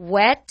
wet